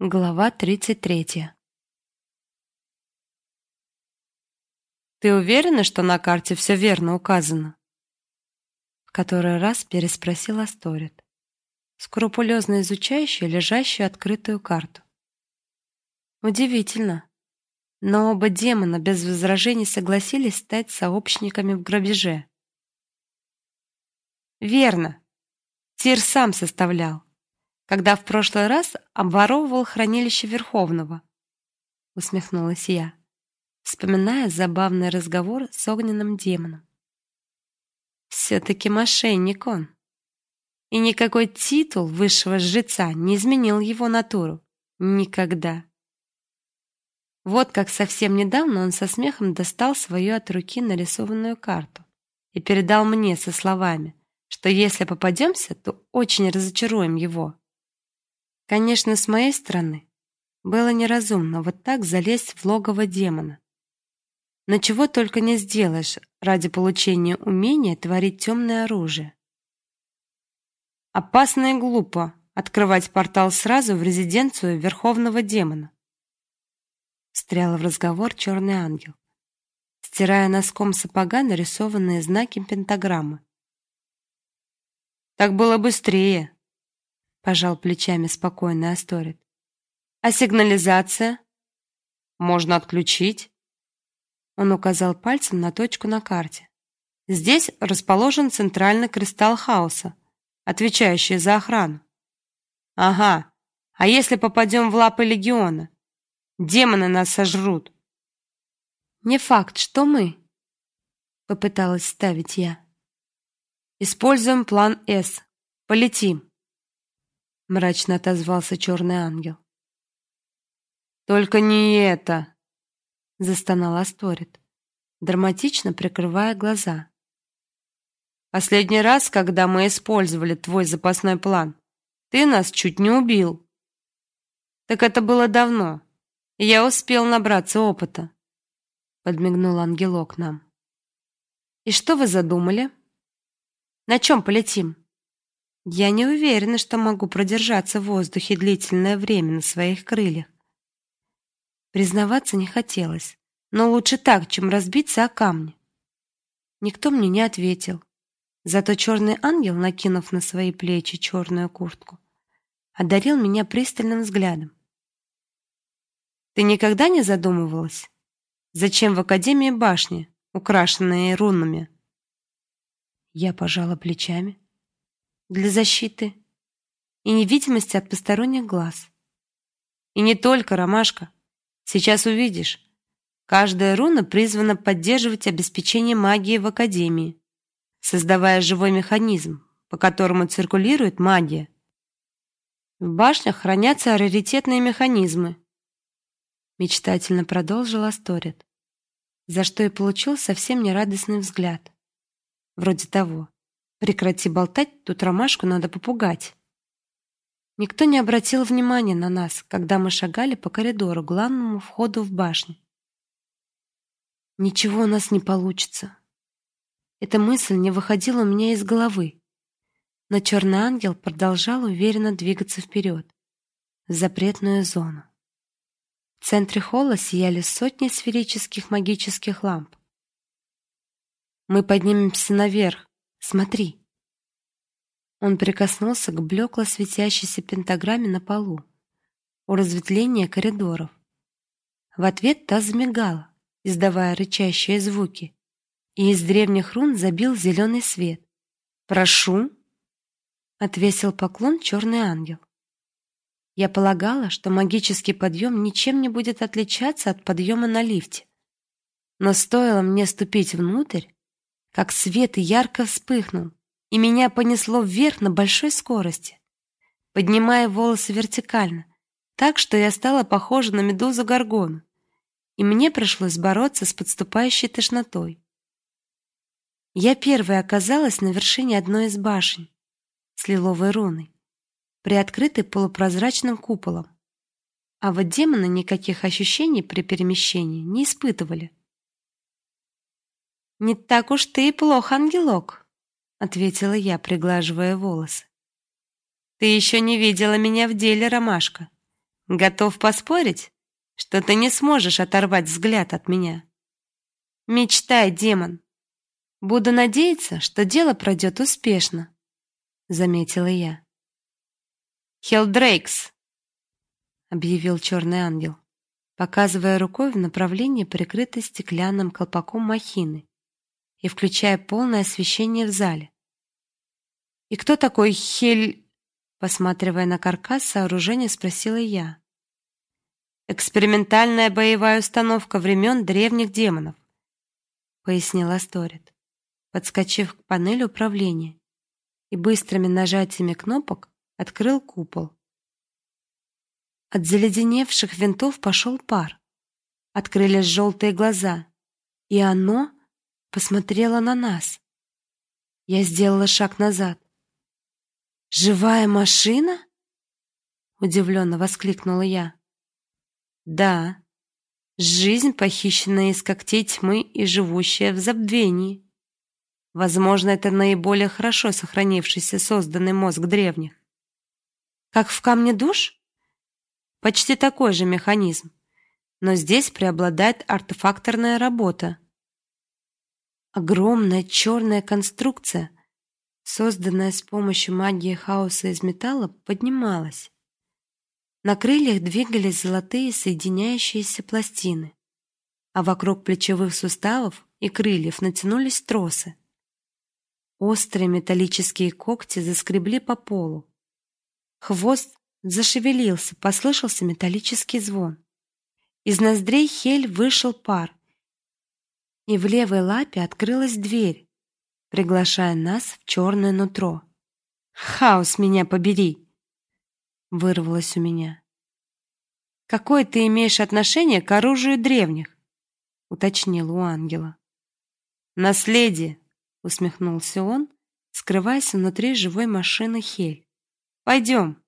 Глава тридцать третья. Ты уверена, что на карте все верно указано? В который раз переспросил Асторет, скрупулезно изучающий лежащую открытую карту. Удивительно, но оба демона без возражений согласились стать сообщниками в грабеже. Верно. Тир сам составлял когда в прошлый раз обворовывал хранилище Верховного. Усмехнулась я, вспоминая забавный разговор с огненным демоном. Все-таки мошенник он. И никакой титул высшего жреца не изменил его натуру. Никогда. Вот как совсем недавно он со смехом достал свою от руки нарисованную карту и передал мне со словами, что если попадемся, то очень разочаруем его. Конечно, с моей стороны было неразумно вот так залезть в логово демона. Но чего только не сделаешь ради получения умения творить темное оружие. Опасно и глупо открывать портал сразу в резиденцию верховного демона. Встрял в разговор черный ангел, стирая носком сапога нарисованные знаки пентаграммы. Так было быстрее, пожал плечами спокойно Асторет. А сигнализация можно отключить. Он указал пальцем на точку на карте. Здесь расположен центральный кристалл хаоса, отвечающий за охрану. Ага. А если попадем в лапы легиона? Демоны нас сожрут. Не факт, что мы, попыталась ставить я. Используем план С. Полетим мрачно отозвался черный ангел. Только не это, застонал Асторит, драматично прикрывая глаза. Последний раз, когда мы использовали твой запасной план, ты нас чуть не убил. Так это было давно. Я успел набраться опыта. Подмигнул ангелок нам. И что вы задумали? На чем полетим? Я не уверена, что могу продержаться в воздухе длительное время на своих крыльях. Признаваться не хотелось, но лучше так, чем разбиться о камни. Никто мне не ответил. Зато черный ангел, накинув на свои плечи черную куртку, одарил меня пристальным взглядом. Ты никогда не задумывалась, зачем в академии башни, украшенные рунами? Я пожала плечами для защиты и невидимости от посторонних глаз. И не только ромашка. Сейчас увидишь. Каждая руна призвана поддерживать обеспечение магии в академии, создавая живой механизм, по которому циркулирует магия. В башнях хранятся раритетные механизмы. Мечтательно продолжил Асторет, за что и получил совсем нерадостный взгляд. Вроде того: Прекрати болтать, тут ромашку надо попугать. Никто не обратил внимания на нас, когда мы шагали по коридору к главному входу в башню. Ничего у нас не получится. Эта мысль не выходила у меня из головы. Но черный ангел продолжал уверенно двигаться вперед, в запретную зону. В центре холла сияли сотни сферических магических ламп. Мы поднимемся наверх, Смотри. Он прикоснулся к блекло светящейся пентаграмме на полу у разветвления коридоров. В ответ та замигала, издавая рычащие звуки, и из древних рун забил зеленый свет. "Прошу", отвесил поклон черный ангел. Я полагала, что магический подъем ничем не будет отличаться от подъема на лифте. Но стоило мне ступить внутрь, как свет ярко вспыхнул, и меня понесло вверх на большой скорости, поднимая волосы вертикально, так что я стала похожа на медузу горгону, и мне пришлось бороться с подступающей тошнотой. Я первой оказалась на вершине одной из башен с лиловой руной, приоткрытой полупрозрачным куполом. А вот демоны никаких ощущений при перемещении не испытывали. Не так уж ты и плох, ангелок, ответила я, приглаживая волосы. Ты еще не видела меня в деле, ромашка. Готов поспорить, что ты не сможешь оторвать взгляд от меня. Мечтай, демон. Буду надеяться, что дело пройдет успешно, заметила я. Хелдрейкс, объявил черный ангел, показывая рукой в направлении прикрытой стеклянным колпаком махины и включая полное освещение в зале. И кто такой Хель Посматривая на каркас сооружения, спросила я. Экспериментальная боевая установка времен древних демонов, пояснила Сторит, подскочив к панели управления и быстрыми нажатиями кнопок открыл купол. От заледеневших винтов пошел пар. Открылись желтые глаза, и оно посмотрело на нас. Я сделала шаг назад. Живая машина? удивленно воскликнула я. Да. Жизнь, похищенная из когтей тьмы и живущая в забвении. Возможно, это наиболее хорошо сохранившийся созданный мозг древних. Как в камне душ? Почти такой же механизм, но здесь преобладает артефакторная работа. Огромная черная конструкция созданная с помощью магии хаоса из металла, поднималась. На крыльях двигались золотые соединяющиеся пластины, а вокруг плечевых суставов и крыльев натянулись тросы. Острые металлические когти заскребли по полу. Хвост зашевелился, послышался металлический звон. Из ноздрей Хель вышел пар, и в левой лапе открылась дверь, приглашая нас в черное нутро. Хаос меня побери, вырвалось у меня. Какое ты имеешь отношение к оружию древних? уточнил у ангела. Наследие, усмехнулся он, скрываясь внутри живой машины Хель. Пойдем,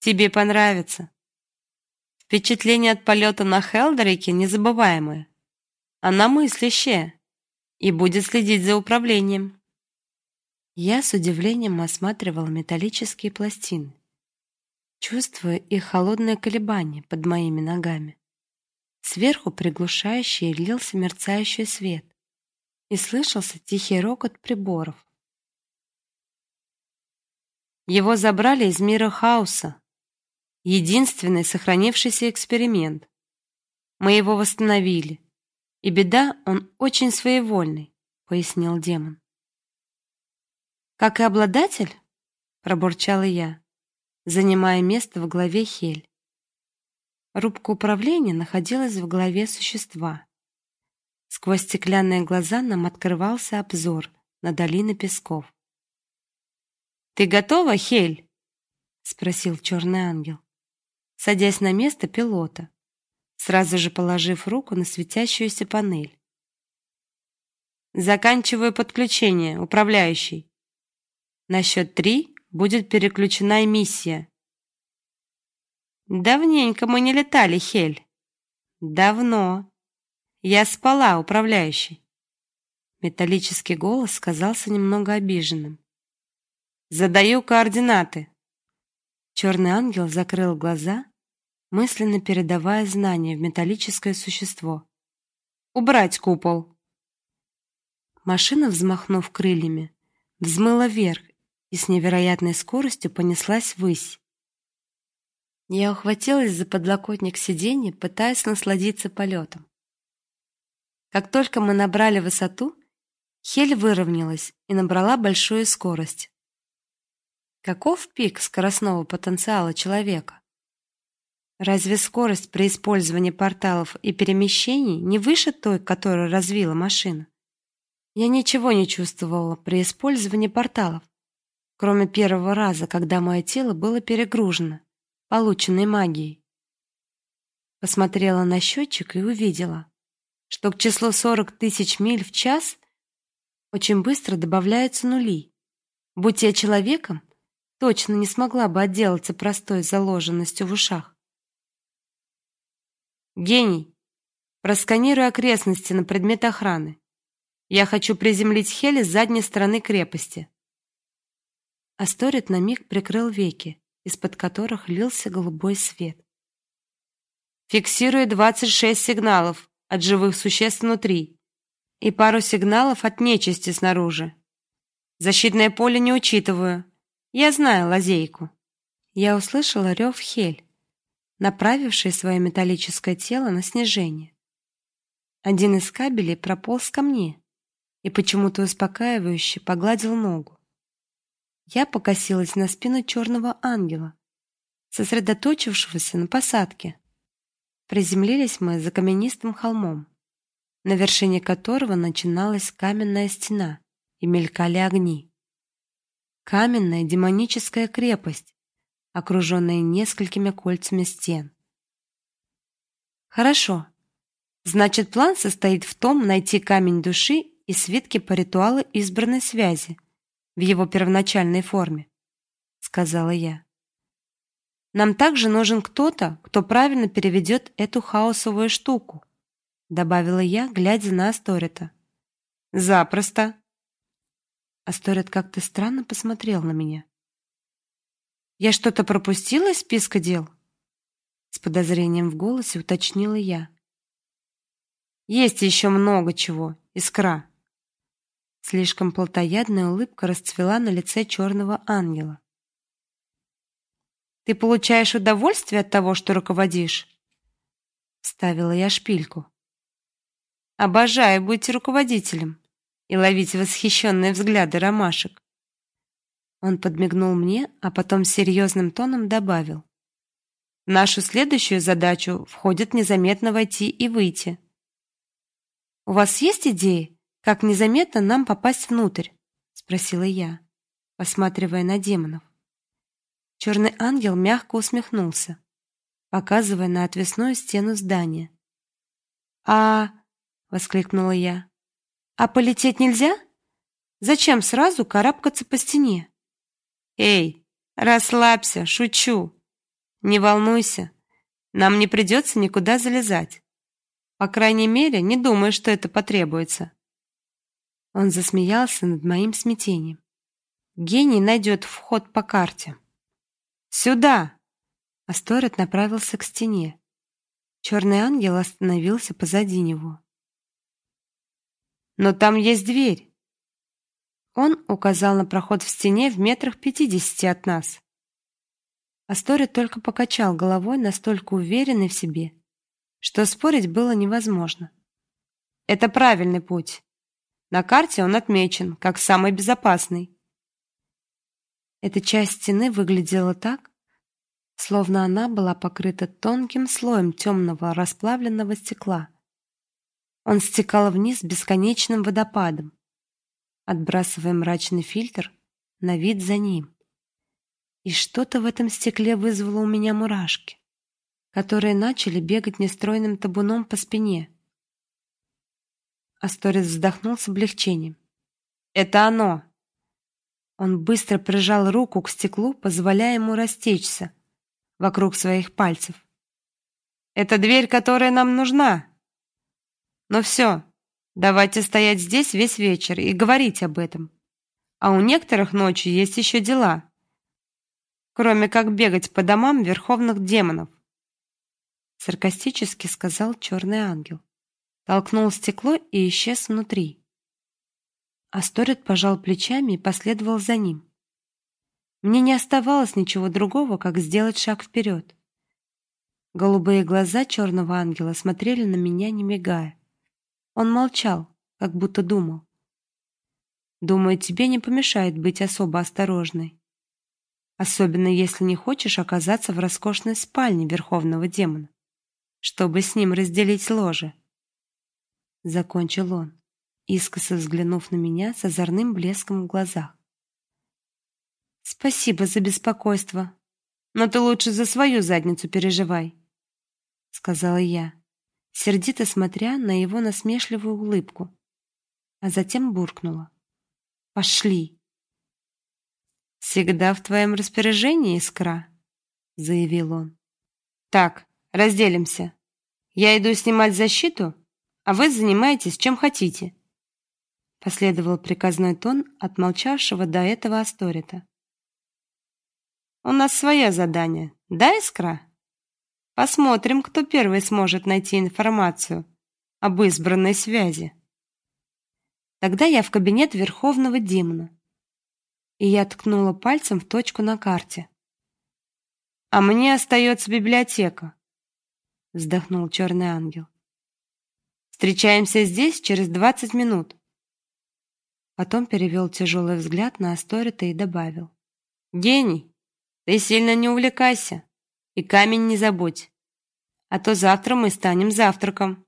тебе понравится. Впечатление от полета на Хелдрике незабываемое. Она мыслящая и будет следить за управлением. Я с удивлением осматривал металлические пластины, чувствуя их холодное колебание под моими ногами. Сверху приглушающе лился мерцающий свет, и слышался тихий рокот приборов. Его забрали из мира хаоса. Единственный сохранившийся эксперимент. Мы его восстановили. И беда, он очень своевольный, пояснил демон. Как и обладатель, пробурчала я, занимая место в голове Хель. Рубка управления находилась в голове существа. Сквозь стеклянные глаза нам открывался обзор на долины песков. Ты готова, Хель? спросил черный ангел, садясь на место пилота сразу же положив руку на светящуюся панель. Заканчиваю подключение, управляющий. На счет три будет переключена эмиссия. Давненько мы не летали, Хель. Давно. Я спала, управляющий. Металлический голос казался немного обиженным. Задаю координаты. Черный ангел закрыл глаза мысленно передавая знания в металлическое существо. Убрать купол. Машина, взмахнув крыльями, взмыла вверх и с невероятной скоростью понеслась ввысь. Я ухватилась за подлокотник сиденья, пытаясь насладиться полетом. Как только мы набрали высоту, Хель выровнялась и набрала большую скорость. Каков пик скоростного потенциала человека? Разве скорость при использовании порталов и перемещений не выше той, которую развила машина? Я ничего не чувствовала при использовании порталов, кроме первого раза, когда мое тело было перегружено полученной магией. Посмотрела на счетчик и увидела, что к числу 40 тысяч миль в час очень быстро добавляются нули. Будь я человеком, точно не смогла бы отделаться простой заложенностью в ушах. Гений, просканируй окрестности на предмет охраны. Я хочу приземлить Хели с задней стороны крепости. Асторет на миг прикрыл веки, из-под которых лился голубой свет. Фиксирую 26 сигналов от живых существ внутри и пару сигналов от нечисти снаружи. Защитное поле не учитываю. Я знаю лазейку. Я услышала рев Хель, направивший свое металлическое тело на снижение. Один из кабелей прополз ко мне и почему-то успокаивающе погладил ногу. Я покосилась на спину черного ангела, сосредоточившегося на посадке. Приземлились мы за каменистым холмом, на вершине которого начиналась каменная стена и мелькали огни. Каменная демоническая крепость, окруженная несколькими кольцами стен. Хорошо. Значит, план состоит в том найти камень души и свитки по ритуалу избранной связи в его первоначальной форме, сказала я. Нам также нужен кто-то, кто правильно переведет эту хаосовую штуку, добавила я, глядя на Асторита. Запросто. Асторит как-то странно посмотрел на меня. Я что-то пропустила из списка дел? С подозрением в голосе уточнила я. Есть еще много чего, искра. Слишком плотоядная улыбка расцвела на лице черного ангела. Ты получаешь удовольствие от того, что руководишь? Ставила я шпильку. Обожаю быть руководителем и ловить восхищенные взгляды ромашек. Он подмигнул мне, а потом серьезным тоном добавил: "В нашу следующую задачу входит незаметно войти и выйти. У вас есть идеи, как незаметно нам попасть внутрь?" спросила я, посматривая на демонов. Черный ангел мягко усмехнулся, показывая на отвесную стену здания. "А", воскликнула я. "А полететь нельзя? Зачем сразу карабкаться по стене?" "Эй, расслабься, шучу. Не волнуйся. Нам не придется никуда залезать. По крайней мере, не думаю, что это потребуется". Он засмеялся над моим смятением. Гений найдет вход по карте. Сюда. Асторет направился к стене. Черный ангел остановился позади него. Но там есть дверь. Он указал на проход в стене в метрах пятидесяти от нас. Асторет только покачал головой, настолько уверенный в себе, что спорить было невозможно. Это правильный путь. На карте он отмечен как самый безопасный. Эта часть стены выглядела так, словно она была покрыта тонким слоем темного расплавленного стекла. Он стекал вниз бесконечным водопадом, отбрасывая мрачный фильтр на вид за ним. И что-то в этом стекле вызвало у меня мурашки, которые начали бегать нестройным табуном по спине. Асторис вздохнул с облегчением. Это оно. Он быстро прижал руку к стеклу, позволяя ему растечься вокруг своих пальцев. Это дверь, которая нам нужна. Ну все, давайте стоять здесь весь вечер и говорить об этом. А у некоторых ночью есть еще дела, кроме как бегать по домам верховных демонов. Саркастически сказал черный ангел. Толкнул стекло и исчез внутри. Асторет пожал плечами и последовал за ним. Мне не оставалось ничего другого, как сделать шаг вперед. Голубые глаза черного ангела смотрели на меня, не мигая. Он молчал, как будто думал. Думаю, тебе не помешает быть особо осторожной, особенно если не хочешь оказаться в роскошной спальне верховного демона, чтобы с ним разделить ложе. Закончил он искоса взглянув на меня с озорным блеском в глазах. Спасибо за беспокойство, но ты лучше за свою задницу переживай, сказала я, сердито смотря на его насмешливую улыбку, а затем буркнула: "Пошли". Всегда в твоем распоряжении, Искра, заявил он. Так, разделимся. Я иду снимать защиту, а вы занимаетесь чем хотите. Последовал приказной тон от молчавшего до этого Асторита. У нас свое задание, да, Искра? Посмотрим, кто первый сможет найти информацию об избранной связи. Тогда я в кабинет Верховного Демона. И я ткнула пальцем в точку на карте. А мне остается библиотека, вздохнул черный ангел. Встречаемся здесь через двадцать минут. Потом перевел тяжелый взгляд на Асторита и добавил: "Гений, ты сильно не увлекайся и камень не забудь, а то завтра мы станем завтраком".